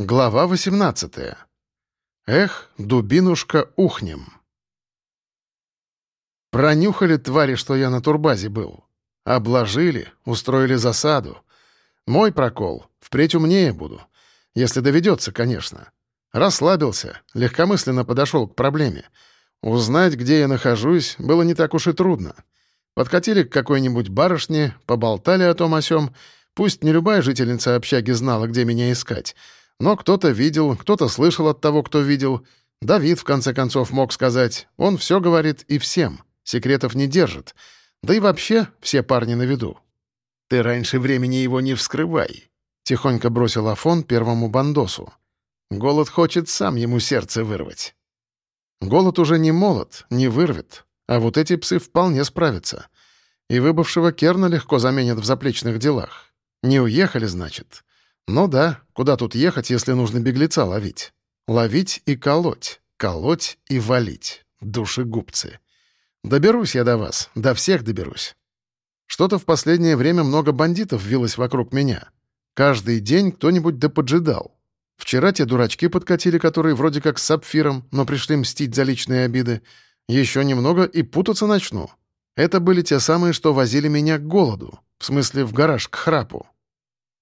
Глава 18. Эх, дубинушка, ухнем. Пронюхали твари, что я на турбазе был. Обложили, устроили засаду. Мой прокол. Впредь умнее буду. Если доведется, конечно. Расслабился, легкомысленно подошел к проблеме. Узнать, где я нахожусь, было не так уж и трудно. Подкатили к какой-нибудь барышне, поболтали о том о сём. Пусть не любая жительница общаги знала, где меня искать — но кто-то видел, кто-то слышал от того, кто видел. Давид, в конце концов, мог сказать. Он все говорит и всем. Секретов не держит. Да и вообще все парни на виду. «Ты раньше времени его не вскрывай», — тихонько бросил Афон первому бандосу. «Голод хочет сам ему сердце вырвать». Голод уже не молод, не вырвет, а вот эти псы вполне справятся. И выбывшего Керна легко заменят в заплечных делах. Не уехали, значит. Ну да, куда тут ехать, если нужно беглеца ловить? Ловить и колоть, колоть и валить. Душегубцы. Доберусь я до вас, до всех доберусь. Что-то в последнее время много бандитов вилось вокруг меня. Каждый день кто-нибудь да поджидал. Вчера те дурачки подкатили, которые вроде как с сапфиром, но пришли мстить за личные обиды. Еще немного и путаться начну. Это были те самые, что возили меня к голоду, в смысле в гараж к храпу.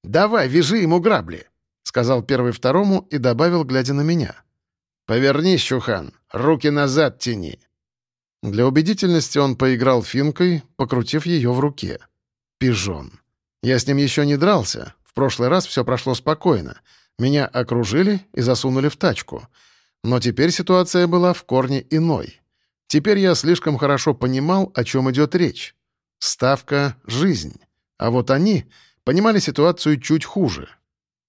«Давай, вяжи ему грабли», — сказал первый второму и добавил, глядя на меня. «Повернись, Чухан, руки назад тяни». Для убедительности он поиграл финкой, покрутив ее в руке. Пижон. Я с ним еще не дрался. В прошлый раз все прошло спокойно. Меня окружили и засунули в тачку. Но теперь ситуация была в корне иной. Теперь я слишком хорошо понимал, о чем идет речь. Ставка — жизнь. А вот они понимали ситуацию чуть хуже.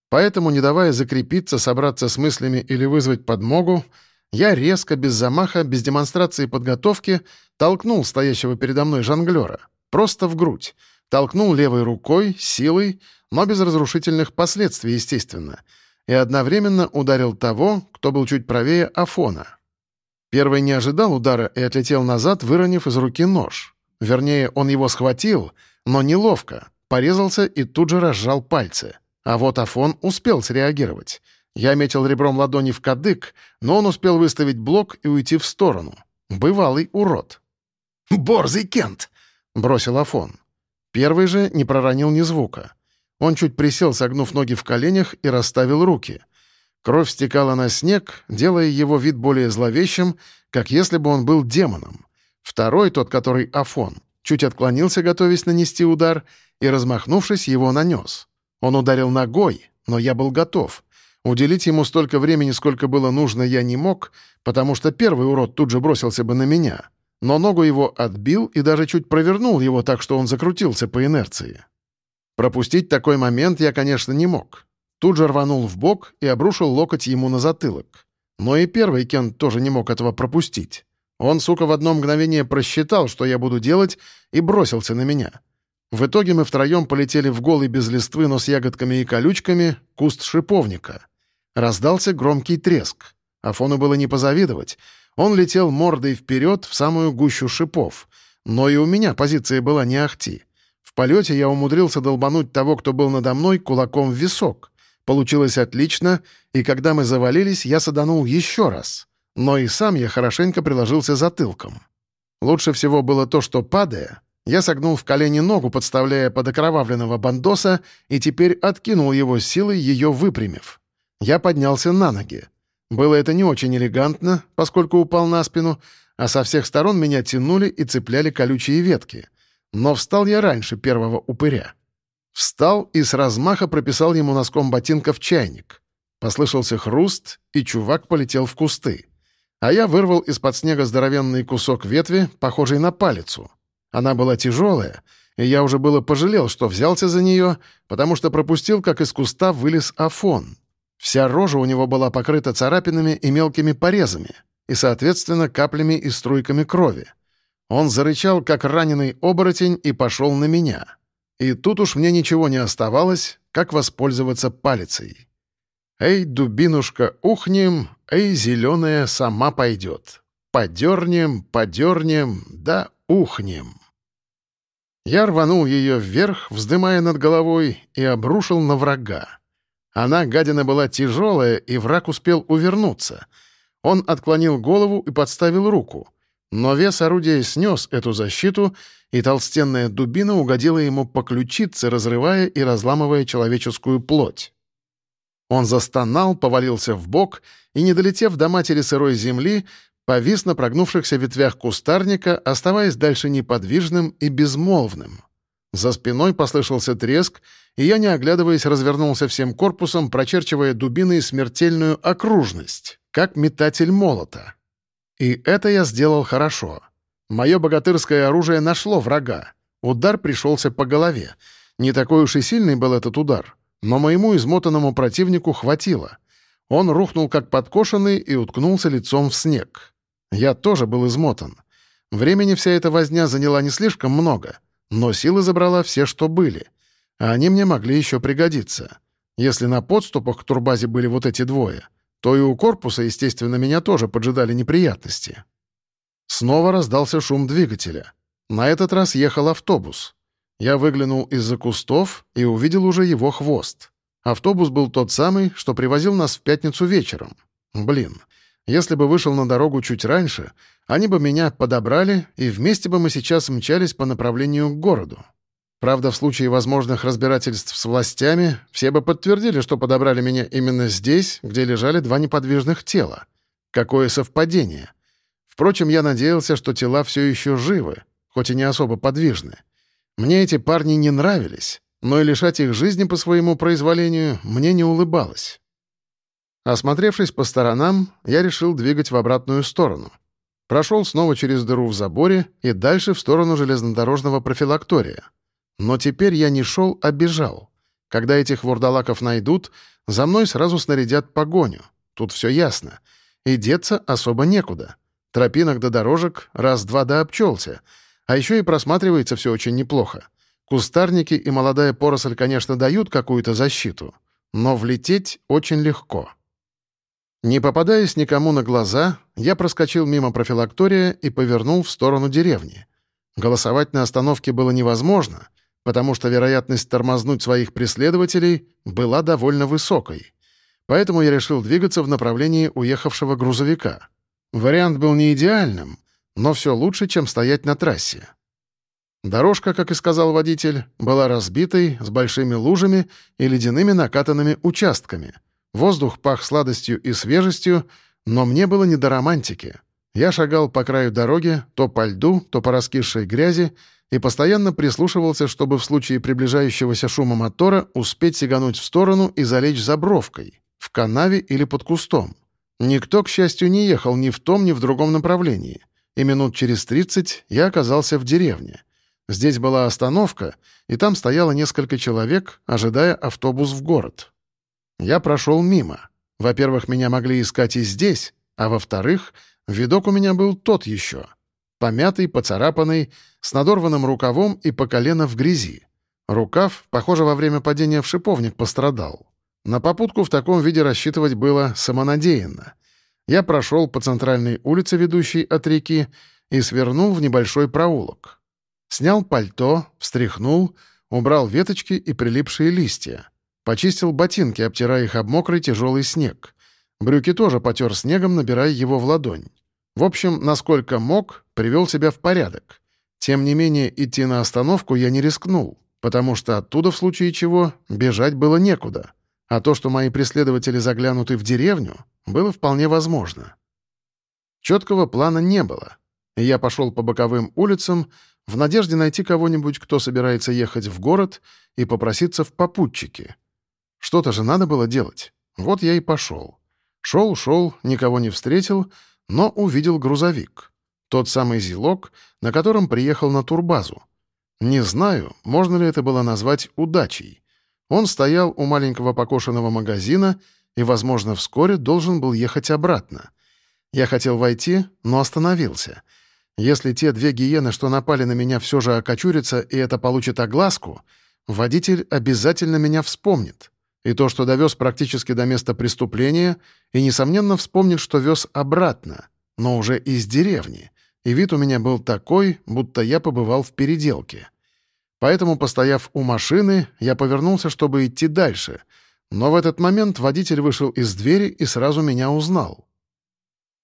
Поэтому, не давая закрепиться, собраться с мыслями или вызвать подмогу, я резко, без замаха, без демонстрации подготовки, толкнул стоящего передо мной жонглера. Просто в грудь. Толкнул левой рукой, силой, но без разрушительных последствий, естественно. И одновременно ударил того, кто был чуть правее Афона. Первый не ожидал удара и отлетел назад, выронив из руки нож. Вернее, он его схватил, но неловко, порезался и тут же разжал пальцы. А вот Афон успел среагировать. Я метил ребром ладони в кадык, но он успел выставить блок и уйти в сторону. Бывалый урод. «Борзый Кент!» — бросил Афон. Первый же не проронил ни звука. Он чуть присел, согнув ноги в коленях, и расставил руки. Кровь стекала на снег, делая его вид более зловещим, как если бы он был демоном. Второй, тот, который Афон, чуть отклонился, готовясь нанести удар, и, размахнувшись, его нанес. Он ударил ногой, но я был готов. Уделить ему столько времени, сколько было нужно, я не мог, потому что первый урод тут же бросился бы на меня. Но ногу его отбил и даже чуть провернул его так, что он закрутился по инерции. Пропустить такой момент я, конечно, не мог. Тут же рванул в бок и обрушил локоть ему на затылок. Но и первый Кент тоже не мог этого пропустить. Он, сука, в одно мгновение просчитал, что я буду делать, и бросился на меня. В итоге мы втроем полетели в голый без листвы, но с ягодками и колючками, куст шиповника. Раздался громкий треск. Афону было не позавидовать. Он летел мордой вперед в самую гущу шипов. Но и у меня позиция была не ахти. В полете я умудрился долбануть того, кто был надо мной, кулаком в висок. Получилось отлично, и когда мы завалились, я саданул еще раз — но и сам я хорошенько приложился затылком. Лучше всего было то, что, падая, я согнул в колени ногу, подставляя под окровавленного бандоса, и теперь откинул его силой, ее выпрямив. Я поднялся на ноги. Было это не очень элегантно, поскольку упал на спину, а со всех сторон меня тянули и цепляли колючие ветки. Но встал я раньше первого упыря. Встал и с размаха прописал ему носком ботинка в чайник. Послышался хруст, и чувак полетел в кусты а я вырвал из-под снега здоровенный кусок ветви, похожий на палицу. Она была тяжелая, и я уже было пожалел, что взялся за нее, потому что пропустил, как из куста вылез Афон. Вся рожа у него была покрыта царапинами и мелкими порезами, и, соответственно, каплями и струйками крови. Он зарычал, как раненый оборотень, и пошел на меня. И тут уж мне ничего не оставалось, как воспользоваться палицей. «Эй, дубинушка, ухнем, эй, зеленая сама пойдет. Подернем, подернем, да ухнем». Я рванул ее вверх, вздымая над головой, и обрушил на врага. Она, гадина, была тяжелая, и враг успел увернуться. Он отклонил голову и подставил руку. Но вес орудия снес эту защиту, и толстенная дубина угодила ему по ключице, разрывая и разламывая человеческую плоть. Он застонал, повалился в бок и, не долетев до матери сырой земли, повис на прогнувшихся ветвях кустарника, оставаясь дальше неподвижным и безмолвным. За спиной послышался треск, и я, не оглядываясь, развернулся всем корпусом, прочерчивая дубиной смертельную окружность, как метатель молота. И это я сделал хорошо. Мое богатырское оружие нашло врага. Удар пришелся по голове. Не такой уж и сильный был этот удар, но моему измотанному противнику хватило. Он рухнул как подкошенный и уткнулся лицом в снег. Я тоже был измотан. Времени вся эта возня заняла не слишком много, но силы забрала все, что были. А они мне могли еще пригодиться. Если на подступах к турбазе были вот эти двое, то и у корпуса, естественно, меня тоже поджидали неприятности. Снова раздался шум двигателя. На этот раз ехал автобус. Я выглянул из-за кустов и увидел уже его хвост. Автобус был тот самый, что привозил нас в пятницу вечером. Блин, если бы вышел на дорогу чуть раньше, они бы меня подобрали, и вместе бы мы сейчас мчались по направлению к городу. Правда, в случае возможных разбирательств с властями, все бы подтвердили, что подобрали меня именно здесь, где лежали два неподвижных тела. Какое совпадение. Впрочем, я надеялся, что тела все еще живы, хоть и не особо подвижны. Мне эти парни не нравились, но и лишать их жизни по своему произволению мне не улыбалось. Осмотревшись по сторонам, я решил двигать в обратную сторону. Прошел снова через дыру в заборе и дальше в сторону железнодорожного профилактория. Но теперь я не шел, а бежал. Когда этих вурдалаков найдут, за мной сразу снарядят погоню. Тут все ясно. И деться особо некуда. Тропинок до дорожек раз-два да обчелся. А еще и просматривается все очень неплохо. Кустарники и молодая поросль, конечно, дают какую-то защиту, но влететь очень легко. Не попадаясь никому на глаза, я проскочил мимо профилактория и повернул в сторону деревни. Голосовать на остановке было невозможно, потому что вероятность тормознуть своих преследователей была довольно высокой. Поэтому я решил двигаться в направлении уехавшего грузовика. Вариант был не идеальным, но все лучше, чем стоять на трассе. Дорожка, как и сказал водитель, была разбитой, с большими лужами и ледяными накатанными участками. Воздух пах сладостью и свежестью, но мне было не до романтики. Я шагал по краю дороги, то по льду, то по раскисшей грязи, и постоянно прислушивался, чтобы в случае приближающегося шума мотора успеть сигануть в сторону и залечь за бровкой, в канаве или под кустом. Никто, к счастью, не ехал ни в том, ни в другом направлении, и минут через тридцать я оказался в деревне. Здесь была остановка, и там стояло несколько человек, ожидая автобус в город. Я прошел мимо. Во-первых, меня могли искать и здесь, а во-вторых, видок у меня был тот еще — Помятый, поцарапанный, с надорванным рукавом и по колено в грязи. Рукав, похоже, во время падения в шиповник пострадал. На попутку в таком виде рассчитывать было самонадеянно. Я прошел по центральной улице, ведущей от реки, и свернул в небольшой проулок. Снял пальто, встряхнул, убрал веточки и прилипшие листья. Почистил ботинки, обтирая их об мокрый тяжелый снег. Брюки тоже потер снегом, набирая его в ладонь. В общем, насколько мог, привел себя в порядок. Тем не менее, идти на остановку я не рискнул, потому что оттуда, в случае чего, бежать было некуда. А то, что мои преследователи заглянуты в деревню, было вполне возможно. Четкого плана не было, я пошел по боковым улицам в надежде найти кого-нибудь, кто собирается ехать в город и попроситься в попутчики. Что-то же надо было делать. Вот я и пошел. Шел-шел, никого не встретил — но увидел грузовик. Тот самый «Зилок», на котором приехал на турбазу. Не знаю, можно ли это было назвать удачей. Он стоял у маленького покошенного магазина и, возможно, вскоре должен был ехать обратно. Я хотел войти, но остановился. Если те две гиены, что напали на меня, все же окочурятся, и это получит огласку, водитель обязательно меня вспомнит. И то, что довез практически до места преступления, и, несомненно, вспомнит, что вез обратно, но уже из деревни. И вид у меня был такой, будто я побывал в переделке. Поэтому, постояв у машины, я повернулся, чтобы идти дальше. но в этот момент водитель вышел из двери и сразу меня узнал.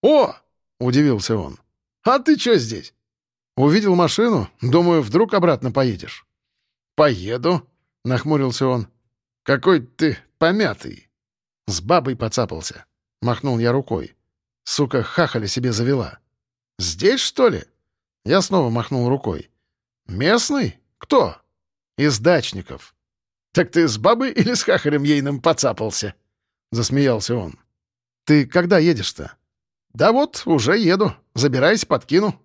«О!» — удивился он. «А ты что здесь?» «Увидел машину. Думаю, вдруг обратно поедешь». «Поеду», — нахмурился он. «Какой ты помятый». «С бабой поцапался», — махнул я рукой. Сука, хахали себе завела. «Здесь, что ли?» Я снова махнул рукой. «Местный? Кто?» «Из дачников». «Так ты с бабой или с хахарем ейным поцапался?» Засмеялся он. «Ты когда едешь-то?» «Да вот, уже еду. Забирайся, подкину».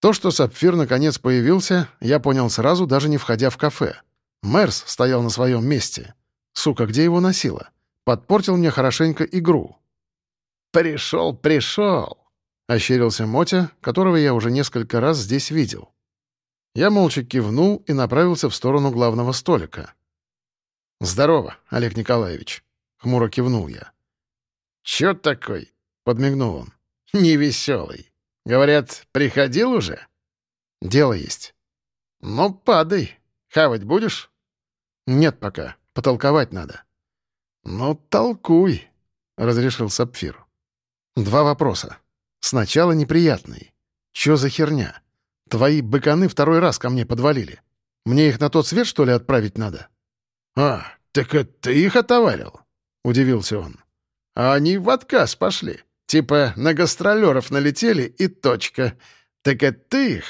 То, что Сапфир наконец появился, я понял сразу, даже не входя в кафе. Мерс стоял на своем месте. Сука, где его носило? Подпортил мне хорошенько игру. «Пришел, пришел!» — ощерился Мотя, которого я уже несколько раз здесь видел. Я молча кивнул и направился в сторону главного столика. «Здорово, Олег Николаевич», — хмуро кивнул я. «Чё такой?» — подмигнул он. «Невесёлый. Говорят, приходил уже?» «Дело есть». «Ну, падай. Хавать будешь?» «Нет пока. Потолковать надо». «Ну, толкуй», — разрешил Сапфир. «Два вопроса. Сначала неприятный. Чё за херня? Твои быканы второй раз ко мне подвалили. Мне их на тот свет, что ли, отправить надо?» «А, так это ты их отоварил?» — удивился он. «А они в отказ пошли. Типа на гастролеров налетели и точка. Так это ты их?»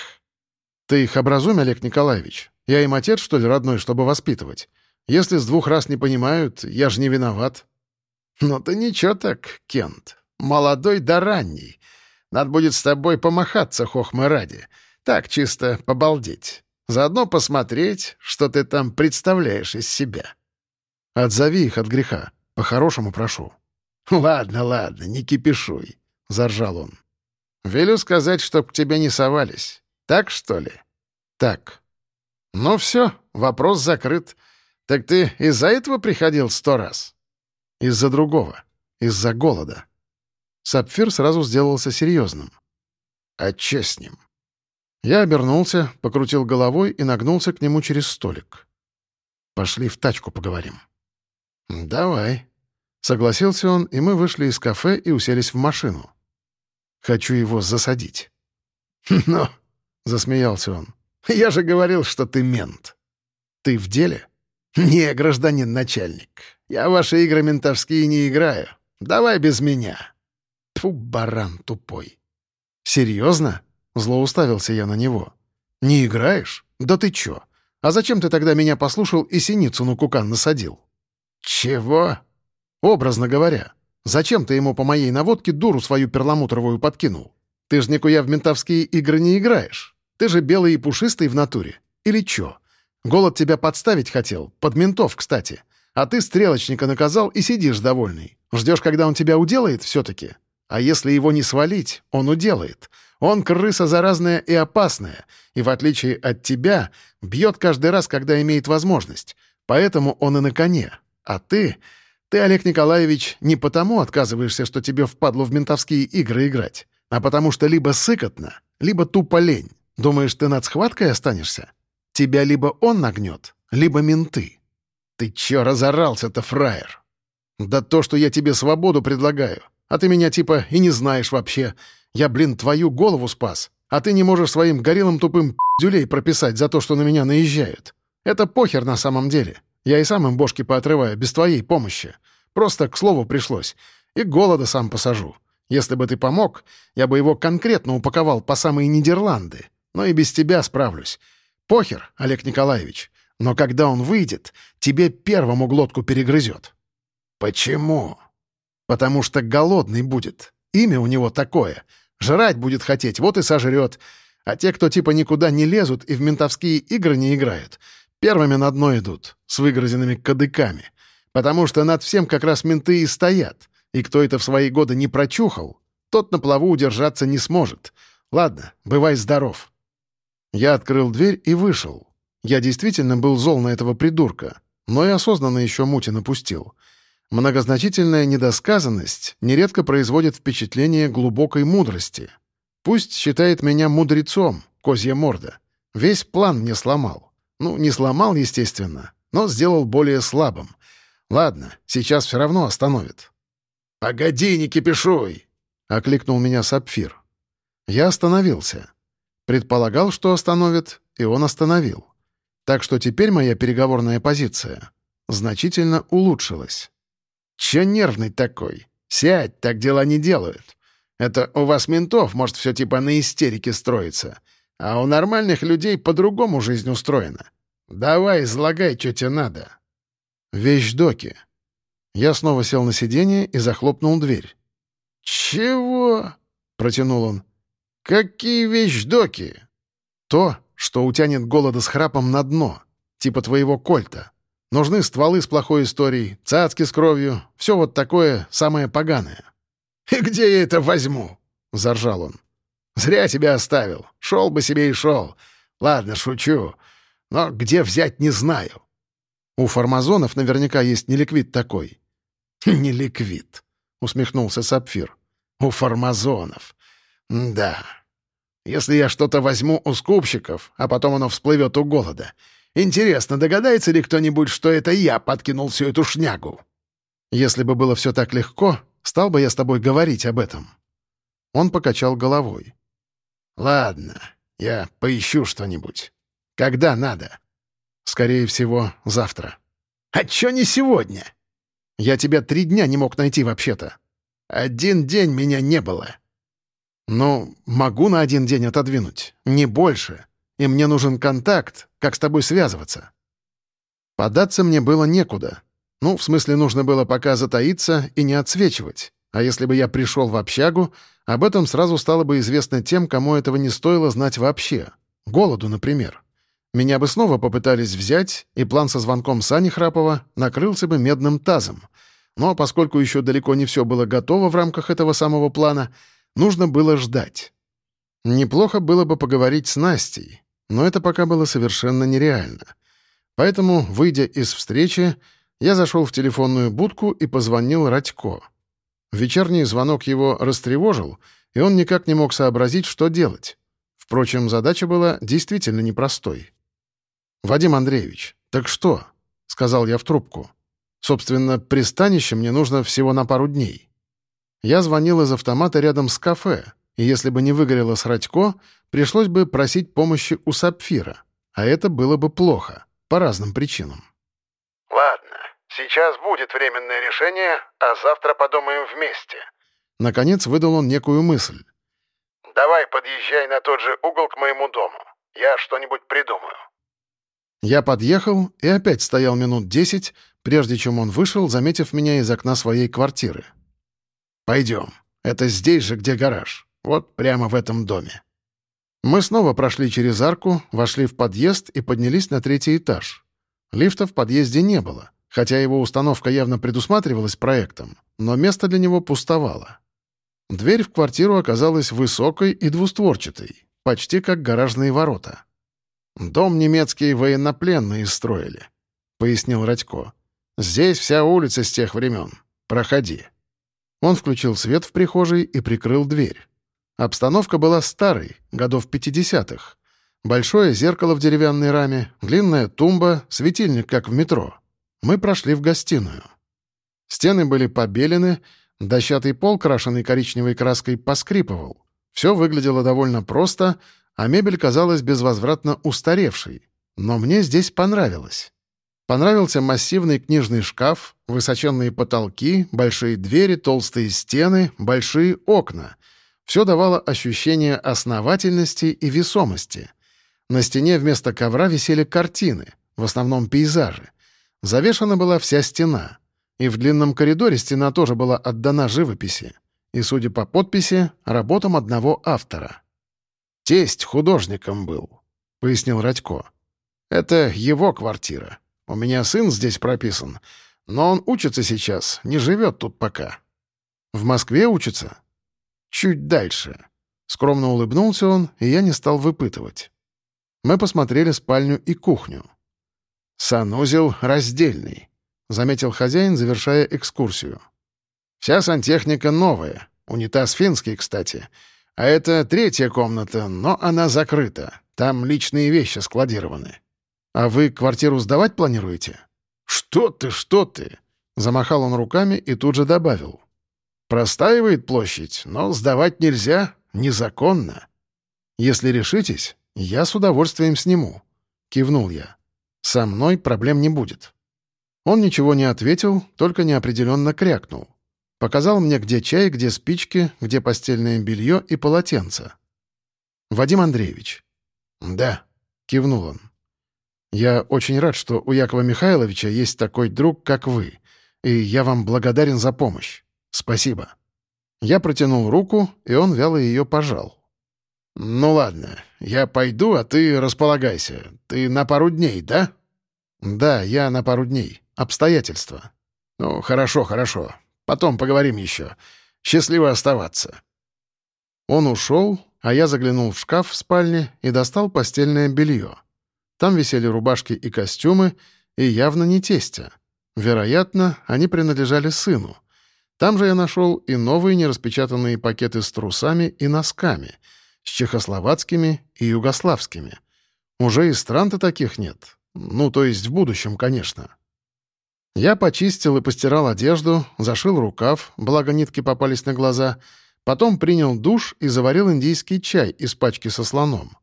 «Ты их образуй, Олег Николаевич. Я им отец, что ли, родной, чтобы воспитывать. Если с двух раз не понимают, я же не виноват». «Ну ты ничего так, Кент. Молодой да ранний. Надо будет с тобой помахаться, хохмы ради. Так, чисто побалдеть. Заодно посмотреть, что ты там представляешь из себя. Отзови их от греха. По-хорошему прошу. Ладно, ладно, не кипишуй, — заржал он. Велю сказать, чтоб к тебе не совались. Так, что ли? Так. Ну все, вопрос закрыт. Так ты из-за этого приходил сто раз? Из-за другого. Из-за голода. Сапфир сразу сделался серьезным. «А с ним?» Я обернулся, покрутил головой и нагнулся к нему через столик. «Пошли в тачку поговорим». «Давай», — согласился он, и мы вышли из кафе и уселись в машину. «Хочу его засадить». «Ну», — засмеялся он, — «я же говорил, что ты мент». «Ты в деле?» «Не, гражданин начальник. Я ваши игры ментовские не играю. Давай без меня». Фу, баран тупой. Серьезно? Зло уставился я на него. Не играешь? Да ты чё? А зачем ты тогда меня послушал и синицу на кукан насадил? Чего? Образно говоря. Зачем ты ему по моей наводке дуру свою перламутровую подкинул? Ты ж никуя в ментовские игры не играешь. Ты же белый и пушистый в натуре. Или чё? Голод тебя подставить хотел. Под ментов, кстати. А ты стрелочника наказал и сидишь довольный. Ждешь, когда он тебя уделает все-таки? А если его не свалить, он уделает. Он крыса заразная и опасная, и, в отличие от тебя, бьет каждый раз, когда имеет возможность. Поэтому он и на коне. А ты... Ты, Олег Николаевич, не потому отказываешься, что тебе впадло в ментовские игры играть, а потому что либо сыкотно, либо тупо лень. Думаешь, ты над схваткой останешься? Тебя либо он нагнет, либо менты. Ты чё разорался-то, фраер? Да то, что я тебе свободу предлагаю. А ты меня типа и не знаешь вообще. Я, блин, твою голову спас. А ты не можешь своим горелым тупым дюлей прописать за то, что на меня наезжают. Это похер на самом деле. Я и сам им бошки поотрываю, без твоей помощи. Просто к слову пришлось. И голода сам посажу. Если бы ты помог, я бы его конкретно упаковал по самые Нидерланды. Но и без тебя справлюсь. Похер, Олег Николаевич. Но когда он выйдет, тебе первому глотку перегрызет. Почему? Потому что голодный будет. Имя у него такое. Жрать будет хотеть, вот и сожрет. А те, кто типа никуда не лезут и в ментовские игры не играют, первыми на дно идут, с выгрызенными кадыками. Потому что над всем как раз менты и стоят. И кто это в свои годы не прочухал, тот на плаву удержаться не сможет. Ладно, бывай здоров. Я открыл дверь и вышел. Я действительно был зол на этого придурка, но и осознанно еще мути напустил. Многозначительная недосказанность нередко производит впечатление глубокой мудрости. Пусть считает меня мудрецом, козья морда. Весь план мне сломал. Ну, не сломал, естественно, но сделал более слабым. Ладно, сейчас все равно остановит». «Погоди, не кипишуй!» — окликнул меня Сапфир. Я остановился. Предполагал, что остановит, и он остановил. Так что теперь моя переговорная позиция значительно улучшилась. «Чё нервный такой? Сядь, так дела не делают. Это у вас ментов, может, все типа на истерике строится. А у нормальных людей по-другому жизнь устроена. Давай, излагай, что тебе надо». «Вещдоки». Я снова сел на сиденье и захлопнул дверь. «Чего?» — протянул он. «Какие вещдоки?» «То, что утянет голода с храпом на дно, типа твоего кольта. Нужны стволы с плохой историей, цацки с кровью, все вот такое самое поганое». «И где я это возьму?» — заржал он. «Зря тебя оставил. Шел бы себе и шел. Ладно, шучу. Но где взять, не знаю». «У фармазонов наверняка есть неликвид такой». «Неликвид», — усмехнулся Сапфир. «У фармазонов. Да. Если я что-то возьму у скупщиков, а потом оно всплывет у голода, интересно, догадается ли кто-нибудь, что это я подкинул всю эту шнягу?» «Если бы было все так легко, стал бы я с тобой говорить об этом». Он покачал головой. «Ладно, я поищу что-нибудь. Когда надо?» «Скорее всего, завтра». «А чё не сегодня?» «Я тебя три дня не мог найти вообще-то». «Один день меня не было». «Ну, могу на один день отодвинуть, не больше. И мне нужен контакт, как с тобой связываться». Податься мне было некуда. Ну, в смысле, нужно было пока затаиться и не отсвечивать. А если бы я пришел в общагу, об этом сразу стало бы известно тем, кому этого не стоило знать вообще. Голоду, например. Меня бы снова попытались взять, и план со звонком Сани Храпова накрылся бы медным тазом. Но поскольку еще далеко не все было готово в рамках этого самого плана, нужно было ждать. Неплохо было бы поговорить с Настей, но это пока было совершенно нереально. Поэтому, выйдя из встречи, я зашел в телефонную будку и позвонил Радько. Вечерний звонок его растревожил, и он никак не мог сообразить, что делать. Впрочем, задача была действительно непростой. «Вадим Андреевич, так что?» — сказал я в трубку. «Собственно, пристанище мне нужно всего на пару дней». Я звонил из автомата рядом с кафе, и если бы не выгорело с Радько, пришлось бы просить помощи у Сапфира. А это было бы плохо, по разным причинам. «Ладно, Сейчас будет временное решение, а завтра подумаем вместе». Наконец выдал он некую мысль. «Давай подъезжай на тот же угол к моему дому. Я что-нибудь придумаю». Я подъехал и опять стоял минут десять, прежде чем он вышел, заметив меня из окна своей квартиры. «Пойдем. Это здесь же, где гараж. Вот прямо в этом доме». Мы снова прошли через арку, вошли в подъезд и поднялись на третий этаж. Лифта в подъезде не было. Хотя его установка явно предусматривалась проектом, но место для него пустовало. Дверь в квартиру оказалась высокой и двустворчатой, почти как гаражные ворота. «Дом немецкие военнопленные строили», — пояснил Радько. «Здесь вся улица с тех времен. Проходи». Он включил свет в прихожей и прикрыл дверь. Обстановка была старой, годов 50-х. Большое зеркало в деревянной раме, длинная тумба, светильник, как в метро — мы прошли в гостиную. Стены были побелены, дощатый пол, крашенный коричневой краской, поскрипывал. Все выглядело довольно просто, а мебель казалась безвозвратно устаревшей. Но мне здесь понравилось. Понравился массивный книжный шкаф, высоченные потолки, большие двери, толстые стены, большие окна. Все давало ощущение основательности и весомости. На стене вместо ковра висели картины, в основном пейзажи. Завешена была вся стена, и в длинном коридоре стена тоже была отдана живописи, и, судя по подписи, работам одного автора. «Тесть художником был», — пояснил Радько. «Это его квартира. У меня сын здесь прописан, но он учится сейчас, не живет тут пока». «В Москве учится?» «Чуть дальше». Скромно улыбнулся он, и я не стал выпытывать. Мы посмотрели спальню и кухню. «Санузел раздельный», — заметил хозяин, завершая экскурсию. «Вся сантехника новая, унитаз финский, кстати. А это третья комната, но она закрыта. Там личные вещи складированы. А вы квартиру сдавать планируете?» «Что ты, что ты? Замахал он руками и тут же добавил. «Простаивает площадь, но сдавать нельзя, незаконно. Если решитесь, я с удовольствием сниму», — кивнул я. «Со мной проблем не будет». Он ничего не ответил, только неопределенно крякнул. Показал мне, где чай, где спички, где постельное белье и полотенце. «Вадим Андреевич». «Да», — кивнул он. «Я очень рад, что у Якова Михайловича есть такой друг, как вы, и я вам благодарен за помощь. Спасибо». Я протянул руку, и он вяло ее пожал. «Ну ладно, я пойду, а ты располагайся. Ты на пару дней, да?» «Да, я на пару дней. Обстоятельства». «Ну, хорошо, хорошо. Потом поговорим еще. Счастливо оставаться». Он ушел, а я заглянул в шкаф в спальне и достал постельное белье. Там висели рубашки и костюмы, и явно не тестя. Вероятно, они принадлежали сыну. Там же я нашел и новые нераспечатанные пакеты с трусами и носками, с чехословацкими и югославскими. Уже и стран-то таких нет. Ну, то есть в будущем, конечно. Я почистил и постирал одежду, зашил рукав, благо нитки попались на глаза, потом принял душ и заварил индийский чай из пачки со слоном.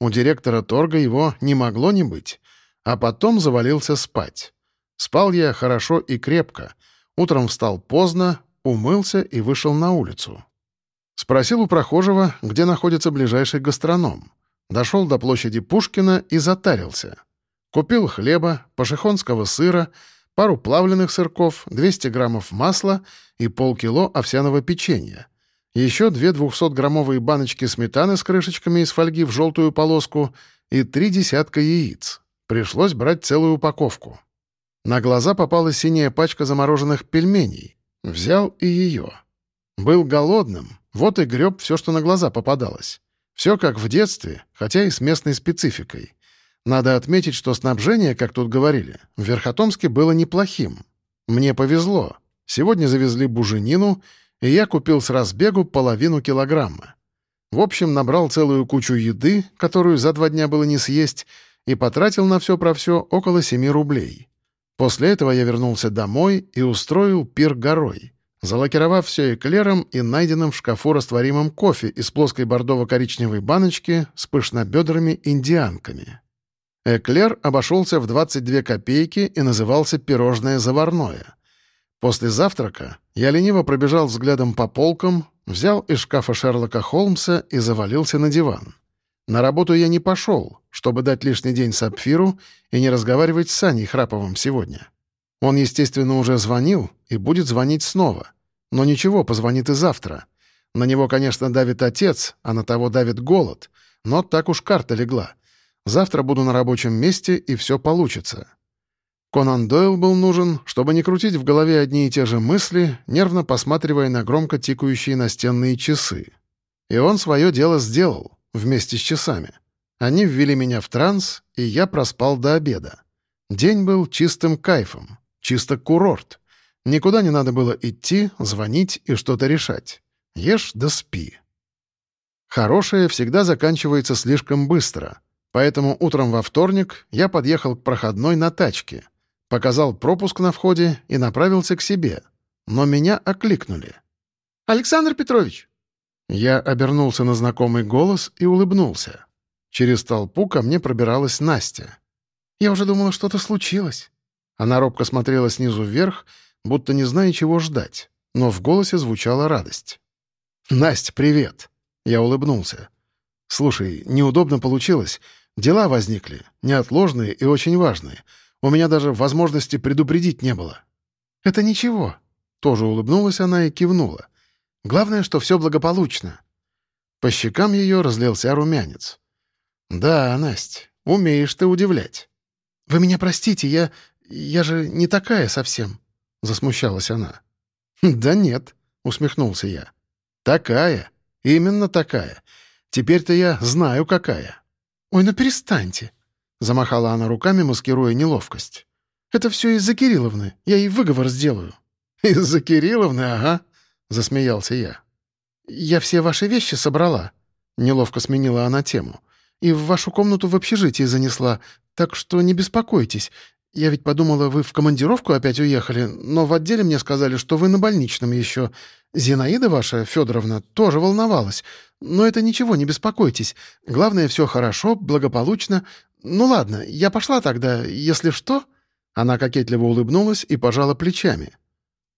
У директора торга его не могло не быть, а потом завалился спать. Спал я хорошо и крепко. Утром встал поздно, умылся и вышел на улицу. Спросил у прохожего, где находится ближайший гастроном. Дошел до площади Пушкина и затарился. Купил хлеба, пашихонского сыра — пару плавленных сырков, 200 граммов масла и полкило овсяного печенья. Еще две 200-граммовые баночки сметаны с крышечками из фольги в желтую полоску и три десятка яиц. Пришлось брать целую упаковку. На глаза попала синяя пачка замороженных пельменей. Взял и ее. Был голодным, вот и греб все, что на глаза попадалось. Все как в детстве, хотя и с местной спецификой. Надо отметить, что снабжение, как тут говорили, в Верхотомске было неплохим. Мне повезло. Сегодня завезли буженину, и я купил с разбегу половину килограмма. В общем, набрал целую кучу еды, которую за два дня было не съесть, и потратил на все про все около семи рублей. После этого я вернулся домой и устроил пир горой, залакировав все эклером и найденным в шкафу растворимым кофе из плоской бордово-коричневой баночки с пышнобедрыми индианками. Эклер обошелся в 22 копейки и назывался «пирожное заварное». После завтрака я лениво пробежал взглядом по полкам, взял из шкафа Шерлока Холмса и завалился на диван. На работу я не пошел, чтобы дать лишний день Сапфиру и не разговаривать с Саней Храповым сегодня. Он, естественно, уже звонил и будет звонить снова. Но ничего, позвонит и завтра. На него, конечно, давит отец, а на того давит голод, но так уж карта легла — Завтра буду на рабочем месте, и все получится. Конан Дойл был нужен, чтобы не крутить в голове одни и те же мысли, нервно посматривая на громко тикающие настенные часы. И он свое дело сделал, вместе с часами. Они ввели меня в транс, и я проспал до обеда. День был чистым кайфом, чисто курорт. Никуда не надо было идти, звонить и что-то решать. Ешь да спи. Хорошее всегда заканчивается слишком быстро — Поэтому утром во вторник я подъехал к проходной на тачке, показал пропуск на входе и направился к себе. Но меня окликнули. «Александр Петрович!» Я обернулся на знакомый голос и улыбнулся. Через толпу ко мне пробиралась Настя. «Я уже думала, что-то случилось». Она робко смотрела снизу вверх, будто не зная, чего ждать, но в голосе звучала радость. «Настя, привет!» Я улыбнулся. «Слушай, неудобно получилось. Дела возникли, неотложные и очень важные. У меня даже возможности предупредить не было». «Это ничего», — тоже улыбнулась она и кивнула. «Главное, что все благополучно». По щекам ее разлился румянец. «Да, Настя, умеешь ты удивлять». «Вы меня простите, я... я же не такая совсем», — засмущалась она. «Да нет», — усмехнулся я. «Такая, именно такая. Теперь-то я знаю, какая». «Ой, ну перестаньте!» — замахала она руками, маскируя неловкость. «Это все из-за Кирилловны. Я ей выговор сделаю». «Из-за Кирилловны, ага», — засмеялся я. «Я все ваши вещи собрала», — неловко сменила она тему. «И в вашу комнату в общежитии занесла, так что не беспокойтесь. Я ведь подумала, вы в командировку опять уехали, но в отделе мне сказали, что вы на больничном еще. Зинаида ваша, Федоровна, тоже волновалась. Но это ничего, не беспокойтесь. Главное, все хорошо, благополучно. Ну ладно, я пошла тогда, если что...» Она кокетливо улыбнулась и пожала плечами.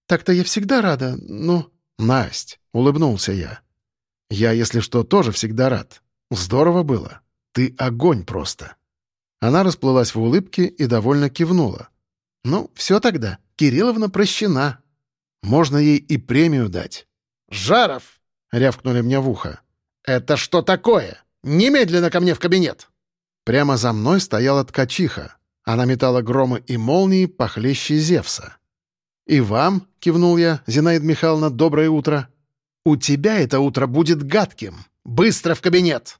«Так-то я всегда рада, но...» «Насть», — улыбнулся я. «Я, если что, тоже всегда рад. Здорово было. Ты огонь просто». Она расплылась в улыбке и довольно кивнула. «Ну, все тогда. Кирилловна прощена. Можно ей и премию дать». «Жаров!» — рявкнули мне в ухо. «Это что такое? Немедленно ко мне в кабинет!» Прямо за мной стояла ткачиха. Она метала громы и молнии похлеще Зевса. «И вам», — кивнул я, — «Зинаида Михайловна, доброе утро». «У тебя это утро будет гадким. Быстро в кабинет!»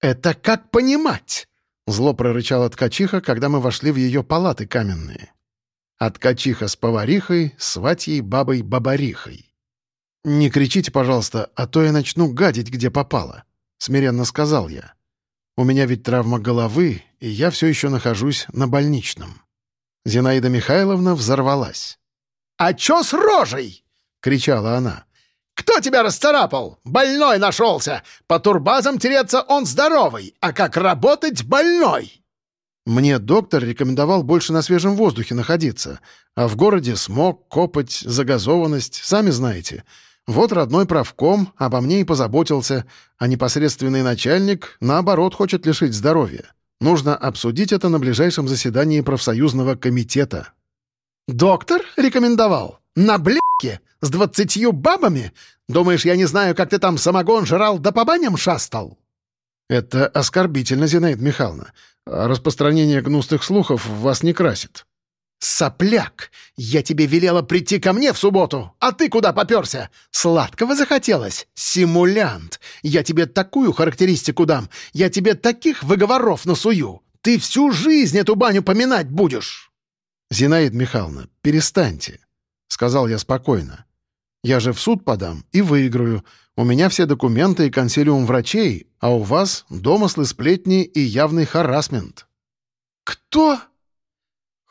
«Это как понимать?» Зло прорычала ткачиха, когда мы вошли в ее палаты каменные. А ткачиха с поварихой, сватьей, бабой, бабарихой. «Не кричите, пожалуйста, а то я начну гадить, где попало», — смиренно сказал я. «У меня ведь травма головы, и я все еще нахожусь на больничном». Зинаида Михайловна взорвалась. «А чё с рожей?» — кричала она. «Кто тебя расцарапал? Больной нашелся! По турбазам тереться он здоровый, а как работать больной!» Мне доктор рекомендовал больше на свежем воздухе находиться, а в городе смог, копоть, загазованность, сами знаете. Вот родной правком обо мне и позаботился, а непосредственный начальник, наоборот, хочет лишить здоровья. Нужно обсудить это на ближайшем заседании профсоюзного комитета. «Доктор рекомендовал? На блядке? С двадцатью бабами? Думаешь, я не знаю, как ты там самогон жрал да по баням шастал?» «Это оскорбительно, Зинаида Михайловна. Распространение гнусных слухов вас не красит». «Сопляк! Я тебе велела прийти ко мне в субботу, а ты куда попёрся? Сладкого захотелось? Симулянт! Я тебе такую характеристику дам, я тебе таких выговоров насую! Ты всю жизнь эту баню поминать будешь!» «Зинаида Михайловна, перестаньте», — сказал я спокойно. «Я же в суд подам и выиграю. У меня все документы и консилиум врачей, а у вас домыслы, сплетни и явный харасмент». «Кто?»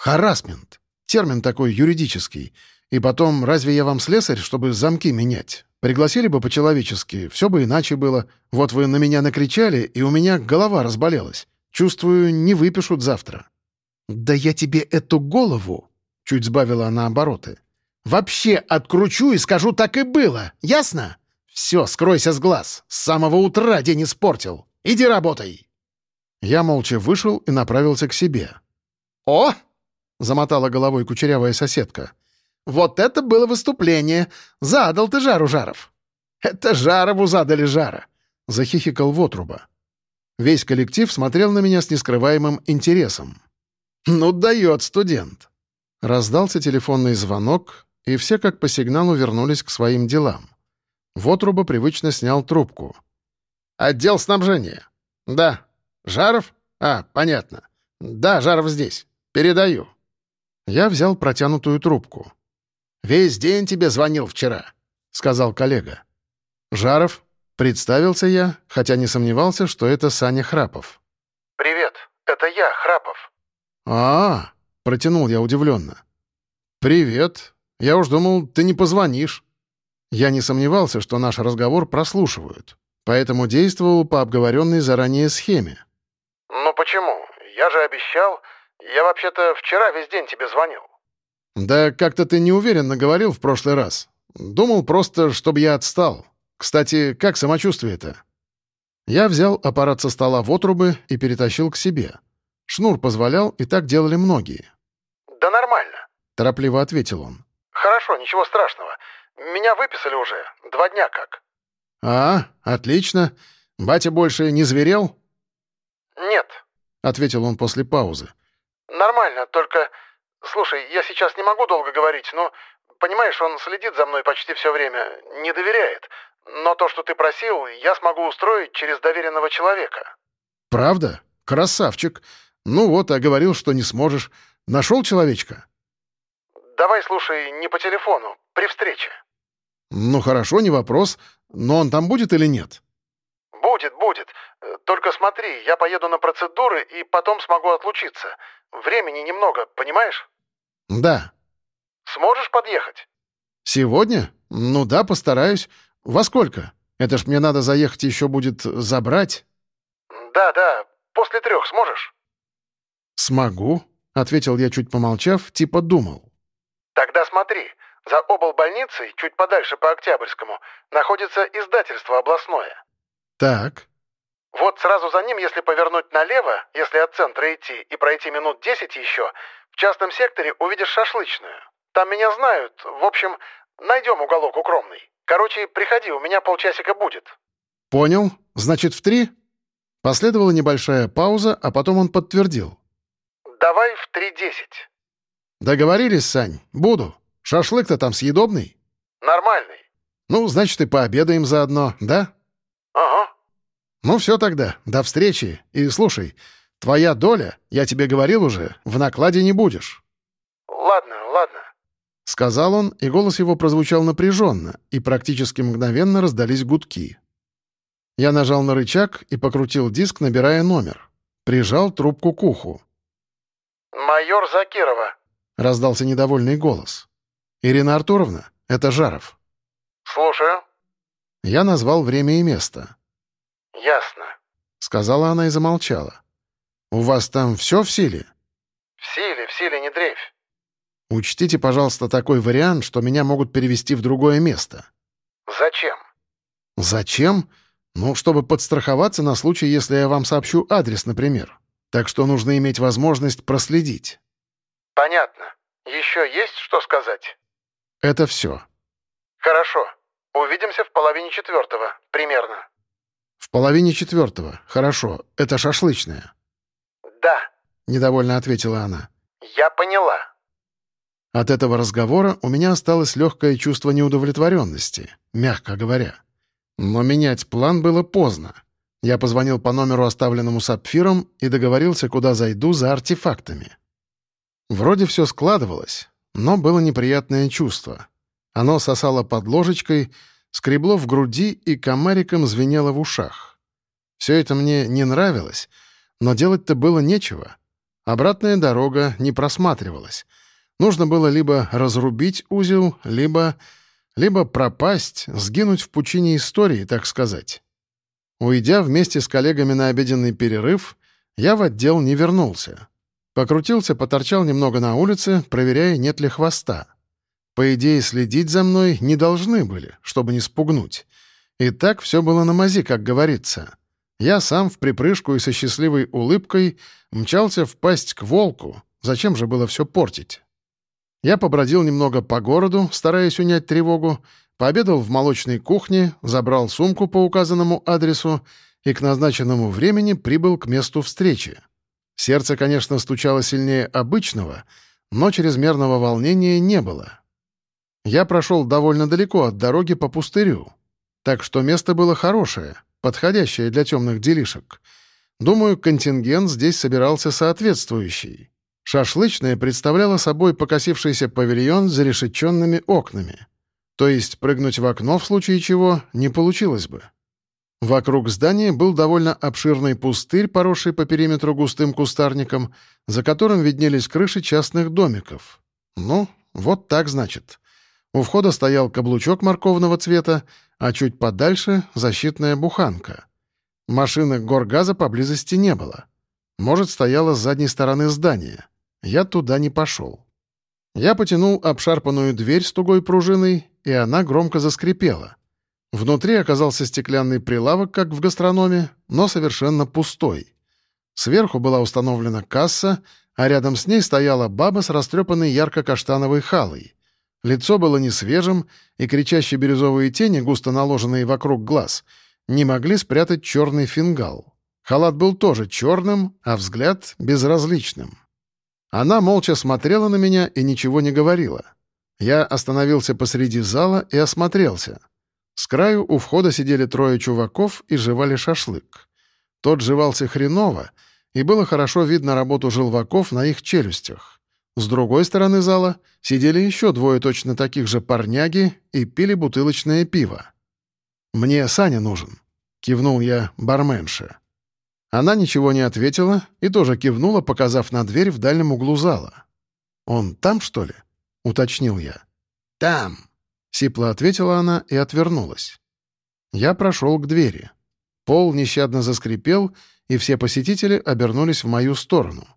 «Харасмент. Термин такой юридический. И потом, разве я вам слесарь, чтобы замки менять? Пригласили бы по-человечески, все бы иначе было. Вот вы на меня накричали, и у меня голова разболелась. Чувствую, не выпишут завтра». «Да я тебе эту голову!» — чуть сбавила она обороты. «Вообще откручу и скажу, так и было. Ясно? Все, скройся с глаз. С самого утра день испортил. Иди работай!» Я молча вышел и направился к себе. «О!» — замотала головой кучерявая соседка. «Вот это было выступление! Задал ты жару, Жаров!» «Это Жарову задали жара!» — захихикал Вотруба. Весь коллектив смотрел на меня с нескрываемым интересом. «Ну, дает студент!» Раздался телефонный звонок, и все как по сигналу вернулись к своим делам. Вотруба привычно снял трубку. «Отдел снабжения. Да. Жаров? А, понятно. Да, Жаров здесь. Передаю». Я взял протянутую трубку. «Весь день тебе звонил вчера», — сказал коллега. «Жаров?» — представился я, хотя не сомневался, что это Саня Храпов. «Привет, это я, Храпов а, -а, -а протянул я удивленно. «Привет. Я уж думал, ты не позвонишь». Я не сомневался, что наш разговор прослушивают, поэтому действовал по обговоренной заранее схеме. «Ну почему? Я же обещал. Я вообще-то вчера весь день тебе звонил». «Да как-то ты неуверенно говорил в прошлый раз. Думал просто, чтобы я отстал. Кстати, как самочувствие-то?» Я взял аппарат со стола в отрубы и перетащил к себе. Шнур позволял, и так делали многие. «Да нормально», — торопливо ответил он. «Хорошо, ничего страшного. Меня выписали уже. Два дня как». «А, отлично. Батя больше не зверел?» «Нет», — ответил он после паузы. «Нормально, только... Слушай, я сейчас не могу долго говорить, но... Понимаешь, он следит за мной почти все время, не доверяет. Но то, что ты просил, я смогу устроить через доверенного человека». «Правда? Красавчик. Ну вот, а говорил, что не сможешь. Нашел человечка?» «Давай, слушай, не по телефону, при встрече». «Ну хорошо, не вопрос. Но он там будет или нет?» «Будет. Будет, будет. Только смотри, я поеду на процедуры и потом смогу отлучиться. Времени немного, понимаешь? Да. Сможешь подъехать? Сегодня? Ну да, постараюсь. Во сколько? Это ж мне надо заехать еще будет забрать. Да, да. После трех сможешь? Смогу, ответил я, чуть помолчав, типа думал. Тогда смотри. За обл больницей, чуть подальше по Октябрьскому, находится издательство областное. Так. Вот сразу за ним, если повернуть налево, если от центра идти и пройти минут десять еще, в частном секторе увидишь шашлычную. Там меня знают. В общем, найдем уголок укромный. Короче, приходи, у меня полчасика будет». «Понял. Значит, в три?» Последовала небольшая пауза, а потом он подтвердил. «Давай в три десять». «Договорились, Сань. Буду. Шашлык-то там съедобный?» «Нормальный». «Ну, значит, и пообедаем заодно, да?» «Ага». «Ну все тогда. До встречи. И слушай, твоя доля, я тебе говорил уже, в накладе не будешь». «Ладно, ладно». — сказал он, и голос его прозвучал напряженно, и практически мгновенно раздались гудки. Я нажал на рычаг и покрутил диск, набирая номер. Прижал трубку к уху. «Майор Закирова», — раздался недовольный голос. «Ирина Артуровна, это Жаров». «Слушаю». Я назвал время и место. «Ясно», — сказала она и замолчала. «У вас там все в силе?» «В силе, в силе, не дрейфь». Учтите, пожалуйста, такой вариант, что меня могут перевести в другое место. Зачем? Зачем? Ну, чтобы подстраховаться на случай, если я вам сообщу адрес, например. Так что нужно иметь возможность проследить. Понятно. Еще есть что сказать? Это все. Хорошо. Увидимся в половине четвертого, примерно. В половине четвертого. Хорошо. Это шашлычная. Да. Недовольно ответила она. Я поняла. От этого разговора у меня осталось легкое чувство неудовлетворенности, мягко говоря. Но менять план было поздно. Я позвонил по номеру, оставленному сапфиром, и договорился, куда зайду за артефактами. Вроде все складывалось, но было неприятное чувство. Оно сосало под ложечкой, скребло в груди и комариком звенело в ушах. Все это мне не нравилось, но делать-то было нечего. Обратная дорога не просматривалась — Нужно было либо разрубить узел, либо... либо пропасть, сгинуть в пучине истории, так сказать. Уйдя вместе с коллегами на обеденный перерыв, я в отдел не вернулся. Покрутился, поторчал немного на улице, проверяя, нет ли хвоста. По идее, следить за мной не должны были, чтобы не спугнуть. И так все было на мази, как говорится. Я сам в припрыжку и со счастливой улыбкой мчался в пасть к волку. Зачем же было все портить? Я побродил немного по городу, стараясь унять тревогу, пообедал в молочной кухне, забрал сумку по указанному адресу и к назначенному времени прибыл к месту встречи. Сердце, конечно, стучало сильнее обычного, но чрезмерного волнения не было. Я прошел довольно далеко от дороги по пустырю, так что место было хорошее, подходящее для темных делишек. Думаю, контингент здесь собирался соответствующий. Шашлычная представляла собой покосившийся павильон с зарешеченными окнами. То есть прыгнуть в окно в случае чего не получилось бы. Вокруг здания был довольно обширный пустырь, поросший по периметру густым кустарником, за которым виднелись крыши частных домиков. Ну, вот так значит. У входа стоял каблучок морковного цвета, а чуть подальше — защитная буханка. Машины горгаза поблизости не было. Может, стояла с задней стороны здания. Я туда не пошел. Я потянул обшарпанную дверь с тугой пружиной, и она громко заскрипела. Внутри оказался стеклянный прилавок, как в гастрономе, но совершенно пустой. Сверху была установлена касса, а рядом с ней стояла баба с растрепанной ярко-каштановой халой. Лицо было не свежим, и кричащие бирюзовые тени, густо наложенные вокруг глаз, не могли спрятать черный фингал. Халат был тоже черным, а взгляд — безразличным. Она молча смотрела на меня и ничего не говорила. Я остановился посреди зала и осмотрелся. С краю у входа сидели трое чуваков и жевали шашлык. Тот жевался хреново, и было хорошо видно работу желваков на их челюстях. С другой стороны зала сидели еще двое точно таких же парняги и пили бутылочное пиво. «Мне Саня нужен», кивнул я барменше. Она ничего не ответила и тоже кивнула, показав на дверь в дальнем углу зала. «Он там, что ли?» — уточнил я. «Там!» — сипло ответила она и отвернулась. Я прошел к двери. Пол нещадно заскрипел, и все посетители обернулись в мою сторону.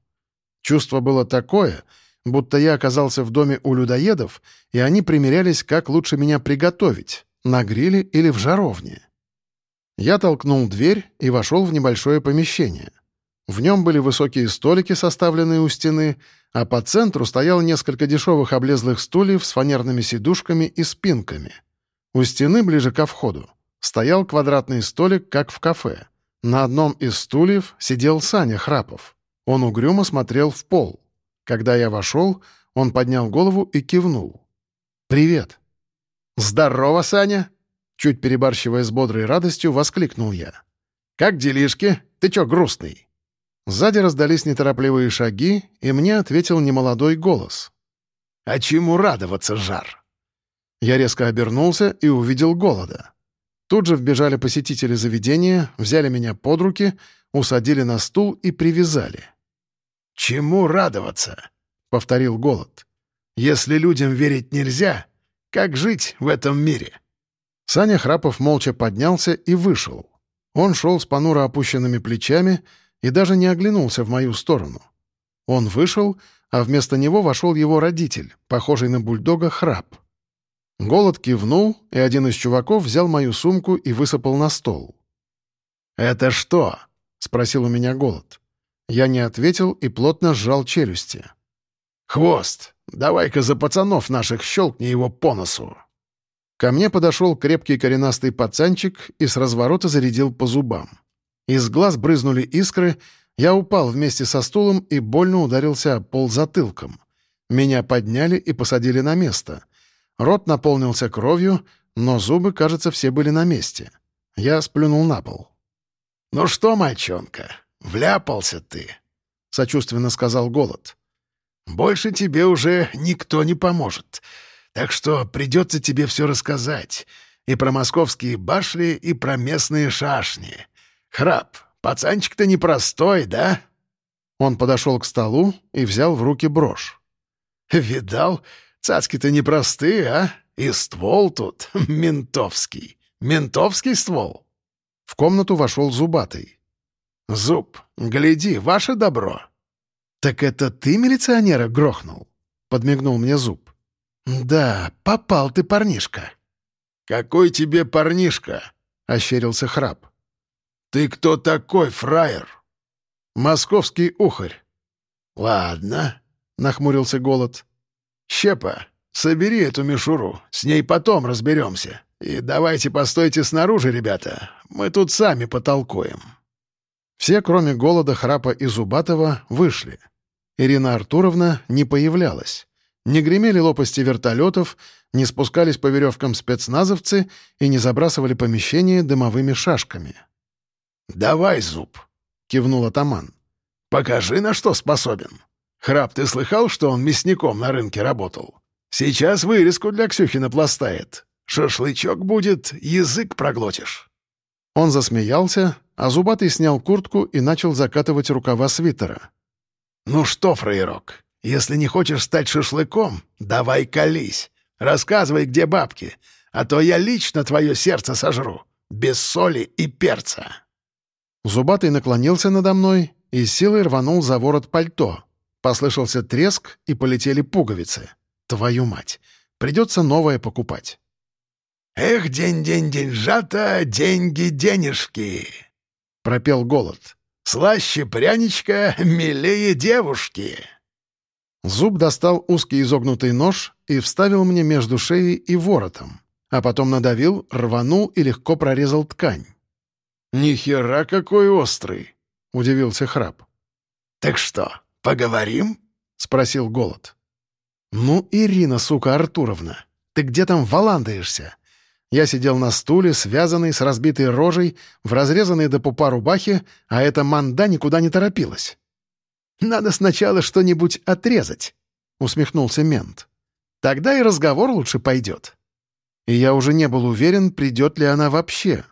Чувство было такое, будто я оказался в доме у людоедов, и они примерялись, как лучше меня приготовить, на гриле или в жаровне. Я толкнул дверь и вошел в небольшое помещение. В нем были высокие столики, составленные у стены, а по центру стояло несколько дешевых облезлых стульев с фанерными сидушками и спинками. У стены, ближе ко входу, стоял квадратный столик, как в кафе. На одном из стульев сидел Саня Храпов. Он угрюмо смотрел в пол. Когда я вошел, он поднял голову и кивнул. «Привет». «Здорово, Саня!» Чуть перебарщивая с бодрой радостью, воскликнул я. «Как делишки? Ты чё грустный?» Сзади раздались неторопливые шаги, и мне ответил немолодой голос. «А чему радоваться, жар?» Я резко обернулся и увидел голода. Тут же вбежали посетители заведения, взяли меня под руки, усадили на стул и привязали. «Чему радоваться?» — повторил голод. «Если людям верить нельзя, как жить в этом мире?» Саня Храпов молча поднялся и вышел. Он шел с понуро опущенными плечами и даже не оглянулся в мою сторону. Он вышел, а вместо него вошел его родитель, похожий на бульдога Храп. Голод кивнул, и один из чуваков взял мою сумку и высыпал на стол. «Это что?» — спросил у меня Голод. Я не ответил и плотно сжал челюсти. «Хвост, давай-ка за пацанов наших щелкни его по носу!» Ко мне подошел крепкий коренастый пацанчик и с разворота зарядил по зубам. Из глаз брызнули искры, я упал вместе со стулом и больно ударился пол затылком. Меня подняли и посадили на место. Рот наполнился кровью, но зубы, кажется, все были на месте. Я сплюнул на пол. «Ну что, мальчонка, вляпался ты», — сочувственно сказал Голод. «Больше тебе уже никто не поможет. Так что придется тебе все рассказать. И про московские башли, и про местные шашни. Храп, пацанчик-то непростой, да?» Он подошел к столу и взял в руки брошь. «Видал? Цацки-то непростые, а? И ствол тут ментовский. Ментовский ствол». В комнату вошел Зубатый. «Зуб, гляди, ваше добро». «Так это ты милиционера грохнул?» — подмигнул мне Зуб. «Да, попал ты, парнишка». «Какой тебе парнишка?» — ощерился храп. «Ты кто такой, фраер?» «Московский ухарь». «Ладно», — нахмурился Голод. «Щепа, собери эту мишуру, с ней потом разберемся. И давайте постойте снаружи, ребята, мы тут сами потолкуем». Все, кроме Голода, Храпа и Зубатова, вышли. Ирина Артуровна не появлялась. Не гремели лопасти вертолетов, не спускались по веревкам спецназовцы и не забрасывали помещение дымовыми шашками. «Давай, Зуб!» — кивнул атаман. «Покажи, на что способен. Храп, ты слыхал, что он мясником на рынке работал? Сейчас вырезку для Ксюхи напластает. Шашлычок будет, язык проглотишь». Он засмеялся, а Зубатый снял куртку и начал закатывать рукава свитера. «Ну что, фраерок, если не хочешь стать шашлыком, давай колись. Рассказывай, где бабки, а то я лично твое сердце сожру, без соли и перца». Зубатый наклонился надо мной и силой рванул за ворот пальто. Послышался треск, и полетели пуговицы. Твою мать! Придется новое покупать. «Эх, день-день-деньжата, деньги-денежки!» — пропел голод. «Слаще пряничка, милее девушки!» Зуб достал узкий изогнутый нож и вставил мне между шеей и воротом, а потом надавил, рванул и легко прорезал ткань. «Ни хера какой острый!» — удивился храп. «Так что, поговорим?» — спросил голод. «Ну, Ирина, сука, Артуровна, ты где там валандаешься?» Я сидел на стуле, связанный с разбитой рожей, в разрезанной до пупа рубахе, а эта манда никуда не торопилась. «Надо сначала что-нибудь отрезать», — усмехнулся мент. «Тогда и разговор лучше пойдет». И я уже не был уверен, придет ли она вообще.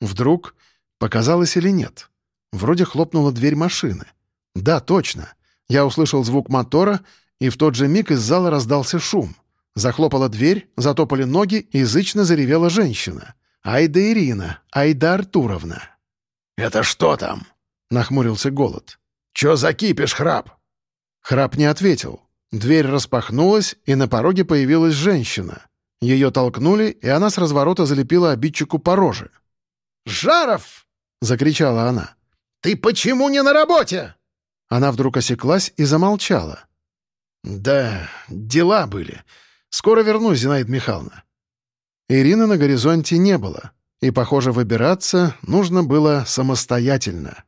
Вдруг Показалось или нет? Вроде хлопнула дверь машины. Да, точно. Я услышал звук мотора, и в тот же миг из зала раздался шум. Захлопала дверь, затопали ноги, язычно заревела женщина. «Айда Ирина! Айда Артуровна!» «Это что там?» — нахмурился голод. «Чё за кипиш, храп?» Храп не ответил. Дверь распахнулась, и на пороге появилась женщина. Ее толкнули, и она с разворота залепила обидчику по роже. «Жаров!» — закричала она. «Ты почему не на работе?» Она вдруг осеклась и замолчала. «Да, дела были. Скоро вернусь, Зинаида Михайловна». Ирины на горизонте не было, и, похоже, выбираться нужно было самостоятельно.